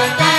Everybody